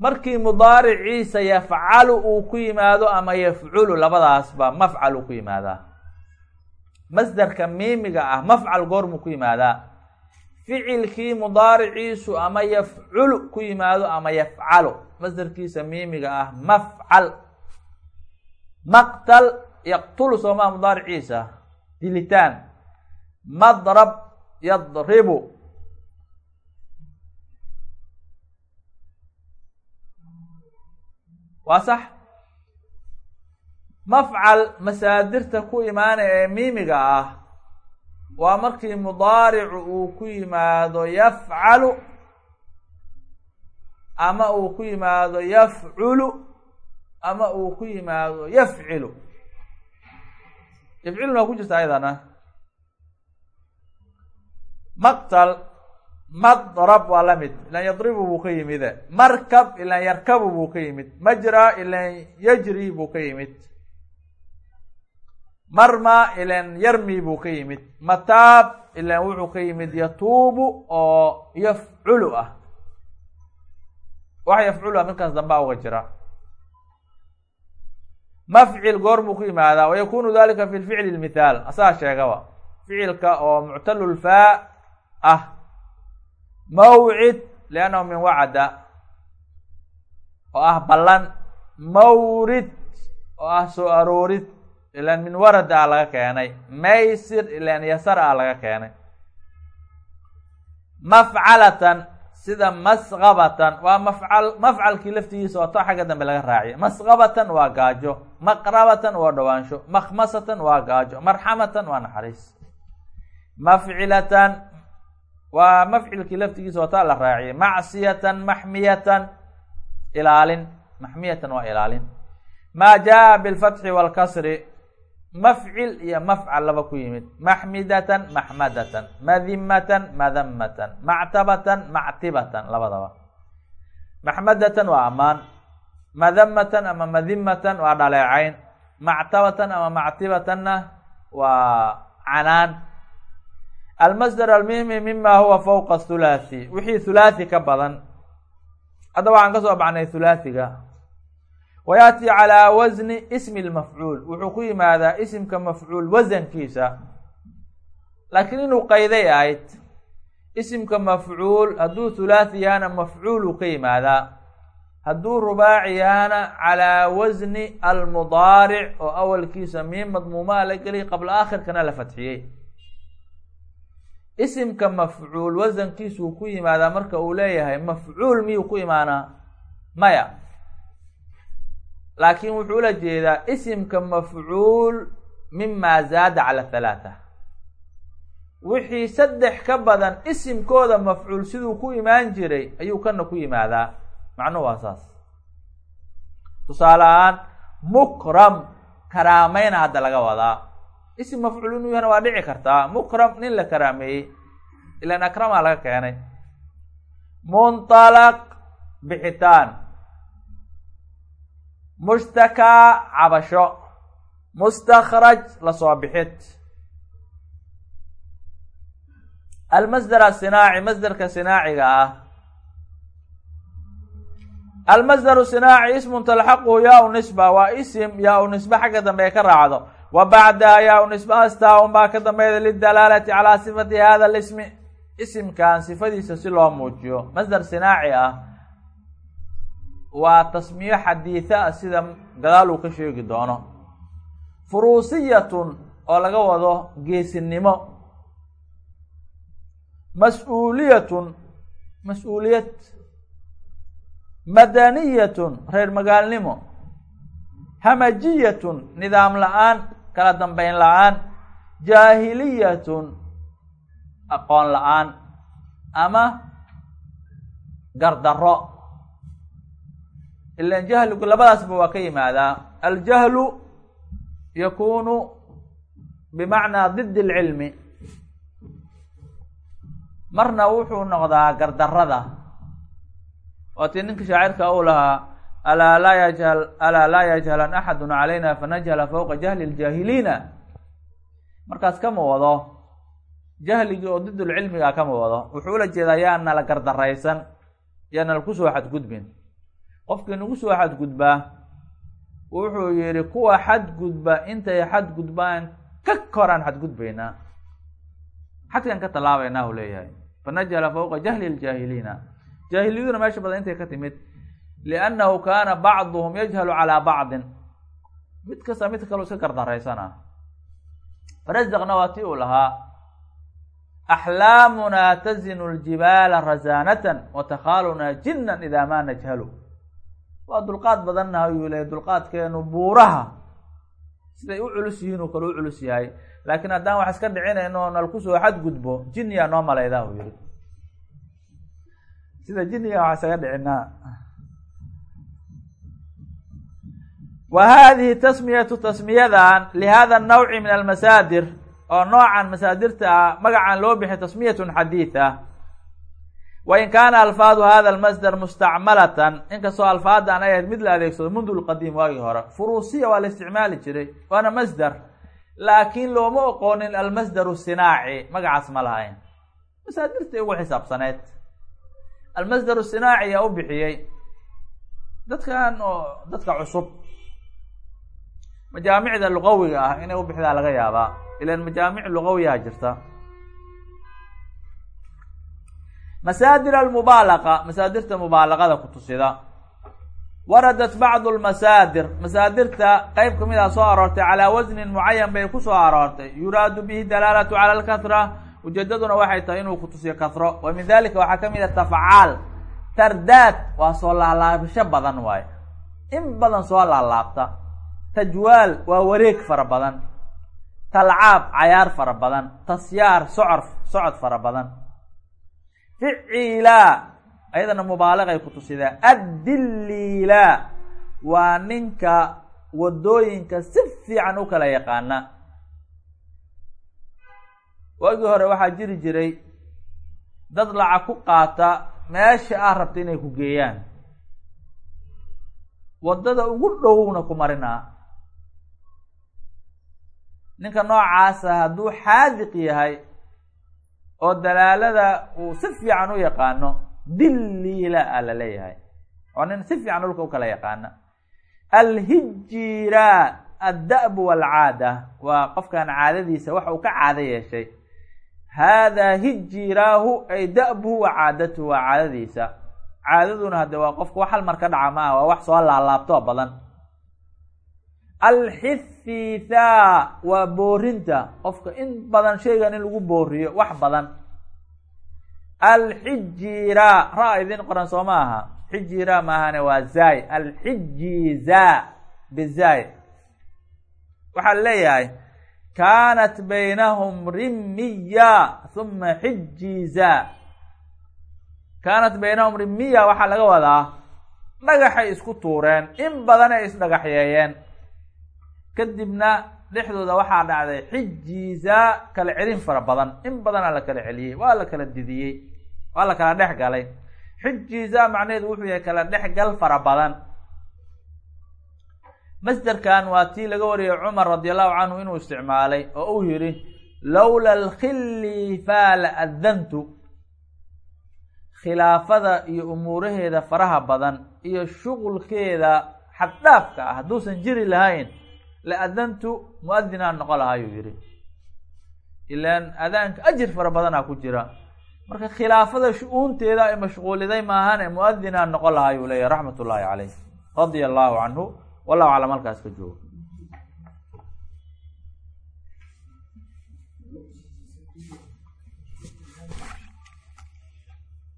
Markii mudaariciisa yafcalu uu ku yimaado ama yafculu labadaasba mafcal uu ku yimaadaa. Masdarka miimiga ah mafcal goormuu ku yimaadaa ficilkii mudaariciisu ama yafculu ku yimaado ama yafcalu. Masdarkiisa miimiga ah mafcal. Maqtal yaqtulu soomaa mudaariciisa. Dilitaan. Madrab yadribu. Waa sax. Mafcal masaadirta ku imaanaya ee miimiga ah waa markii mudaaricu uu ku yimaado yafcalu ama uu ku yimaado yafculu ama uu ku yimaado yafcilu. Yafciluna waa ku jirta ayadana. Maqtal madrab waa la mid. Ilan yadribu buu ka yimid. Markab ilan yarkabu buu ka yimid. Majra ilan yajri buu ka yimid marma ilan yarmi buu ka yimid. Mataab ilan wuxuu ka yimid yatuubu oo yafculu ah. Wax yafculu ah midkaas dambaa uga jira. Mafcil goor buu ku yimaadaa. Wayakunu dalika fi lficli lmithaal asaga sheegaba ficilka oo muctalulfaa ah. Mawcid liannahu min wacda oo ah ballan. Mawrid oo ah soo aroorid ilan min warad ah laga keenay maysir ilan yasar ah laga keenay. Mafcalatan sida masqabatan waa mafcal mafcalkii laftigiisa oo ta xagga dambe laga raaciya masqabatan waa gaajo maqrabatan waa dhawaansho makhmasatan waa gaajo marxamatan waa naxariis. Mafcilatan waa mafcilkii laftigiisa oo ta la raaciyay macsiyatan maxmiyatan ilaalin maxmiyatan waa ilaalin. Maa jaa bilfatxi waalkasri mafcil iyo mafcal laba ku yimid. Maxmidatan maxmadatan madimatan madamatan mactabatan mactibatan labadaba. Maxmadatan waa ammaan madamatan ama madimatan waa dhaleecayn mactabatan ama mactibatanna waa canaan. Almasdar almihmi mima huwa fowqa thulaathi wixii thulaathi ka badan. Hadda waxaan ka soo baxnay thulaathiga wayaati calaa wasni ismi lmafcuul wuxuu ku yimaadaa isimka mafcuul wasankiisa laakiin inuu qayday ahayd isimka mafcuul hadduu thulaathi yahana mafcuuluu ka yimaadaa hadduu rubaaci yahana calaa wasni almudaaric oo awalkiisa miin madmuumaa la geliyay qabla aakhirkana la fadxiyey isimka mafcuul wasankiisuu ku yimaadaa marka uu leeyahay mafcuul miyuu ku imaanaa maya laakiin wuxuu ula jeedaa isimka mafcuul mima zaada cala halaata wixii saddex ka badan isimkooda mafcuul siduu ku imaan jiray ayuu kana ku yimaadaa. Macnuhu waa saas. Tusaale ahaan mukram karaamayna hadda laga wadaa. Isim mafcuul inuu yahana waa dhici kartaa. Mukram nin la karaameeyey ilan akramaa laga keenay. Muntalaq bixitaan mushtakaa cabasho mustakhraj la soo bixid almasdar asinaaci masdarka sinaaciga ah almasdaru sinaaci ismun talxaquhu yaa u nisba waa isim yaa u nisbe xagga dambe ka raacdo wa bacdaha yaa u nisbahaas baa ka dambeeda lidalaalati calaa sifati hada lismi isimkan sifadiisa si loo muujiyo masdar sinaaci ah waa tasmiyo xadiida ah sida gadaal uu ka sheegi doono. Furuusiyatun oo laga wado geesinimo. Mas'uuliyatun mas'uuliyad. Madaniyatun reer magaalnimo. Hamajiyatun nidaam la'aan kala dambeyn la'aan. Jaahiliyatun aqoon la'aan. Ama gardaro ilan jahligu labadaasba waa ka yimaadaa aljahlu yakunu bimacnaa did alcilmi marna wuxuu noqdaa gardarada waatii ninka shaacirka uu lahaa alaa laa yajhal alaa laa yajhalan axadu calayna fanajhala fowqa jahli ljaahiliina markaas kama wado jahligii oo didulcilmiga kama wado wuxuu ula jeedaa yaa nala gardaraysan yaa nala ku soo xadgudbin qofkii nagu soo xadgudbaa wuxuu yihi kuwa xadgudba intay xadgudbaan ka koraan xadgudbaynaa. Xadkan ka tallaabaynaa u leeyahay. Fanajhala fowqa jahli ljaahiliina jaahiliyaduna meesha badan intay ka timid liannahu kaana bacduhum yajhalu calaa bacdin. Mid kasta mid kaloo iska gardaraysana farazaqna waa ti uu lahaa axlaamunaa tazinu ljibaala rasaanatan watakhaalunaa jinan idaa maa najhalu waa dulqaad badannaha ayuu leeyahy dulqaadkeenu buuraha siday u culus yihiin uu kale u culus yahay. Laakiin haddaan wax iska dhicinayno nal ku soo xadgudbo jinniyaa noo malaydaa uu yihi sida jinniga wax isaga dhicinaa. Wa hadihi tasmiyatu tasmiyadan lihada nawci min almasaadir oo noocan masaadirta ah magacan loo bixiy tasmiyatun xadiida wain kaana alfaadu hada almasdar mustacmalatan inkastoo alfaadan ay ahayd mid la adeegsado mundu lqadiim waagii hore furuusiya waa la isticmaali jiray waana masdar laakiin looma oqoonin almasdaru sinaaci magacaas ma lahayn masaadirtay ugu xisaabsaneed almasdaru sinaaci yaa u bixiyey dadkan oo dadka cusub majaamicda luqawiga ah inay u bixdaa laga yaabaa ilan majaamic luqawiyaa jirta masaadir almubaalaqa masaadirta mubaalaqada kutusida waradat bacdu lmasaadir masaadirta qeyb ka mid a soo aroortay calaa wasnin mucayan bay ku soo aroortay. Yuraadu bihi dalaalatu cala alkahra ujeedaduna waxay tahay inuu kutusiyo kahro wa min dalika waxaa ka mid a tafcaal tardaad waa soo laalaabasho badan waayo in badan soo laalaabta tajwaal waa wareeg fara badan talcaab cayaar fara badan tasyaar socor socod fara badan ficiila ayadana mubaalaqay kutusidaa addilliila waa ninka waddooyinka si fiican u kala yaqaana. Waagii hore waxaa jiri jiray dad lacag ku qaata meesha ah rabta inay ku geeyaan. Waddada ugu dhowna ku marinaa. Ninka noocaasa hadduu xaadiq yahay oo dalaalada uu si fiican u yaqaano dilliila a la leeyahay. Oo nin si fiican dhulka u kala yaqaana. Alhijira adda'bu walcaada. Waa qofkan caadadiisa waxa uu ka caado yeeshay. Haadaa hijiraahu ay da'buhu wa caadatuhu waa caadadiisa. Caadaduna hadde waa qofka wax hal mar ka dhaca ma ah waa wax soo laalaabtoo badan alxithithaa waa boorinta. Qofka in badan shaygan in lagu booriyo wax badan. Alxijira ra idin qoran soo ma aha. Xijira maahane waa zaay. Alxijiza bizaay. Waxaa leeyahay kaanat baynahum rimiya huma xijiza kaanat baynahum rimiya waxaa laga wadaa dhagaxay isku tuureen. In badan ay isdhagaxyeeyeen kadibna dhexdooda waxaa dhacday xijiza kala celin fara badan. In badanaa la kala celiyey waa la kala didiyey waa la kala dhex galay. Xijiza macnaheedu wuxuu yahay kala dhex gal fara badan. Masderkan waa tii laga wariyay cumar radi allahu canhu inuu isticmaalay oo uu yihi lowla alkhilli faa la adantu khilaafada iyo umuuraheeda faraha badan iyo shuqulkeeda xaddhaafka ah hadduusan jiri lahayn la adantu mu'adinaan noqon lahaa ayuu yihi ilaan adaanka ajir fara badanaa ku jira marka khilaafada shu-uunteeda ay mashquuliday maahane mu'adinaan noqon lahaa ayuu leeyahy raxmat ullaahi caleyh radia allahu canhu wallahu aclam halkaas ka joogo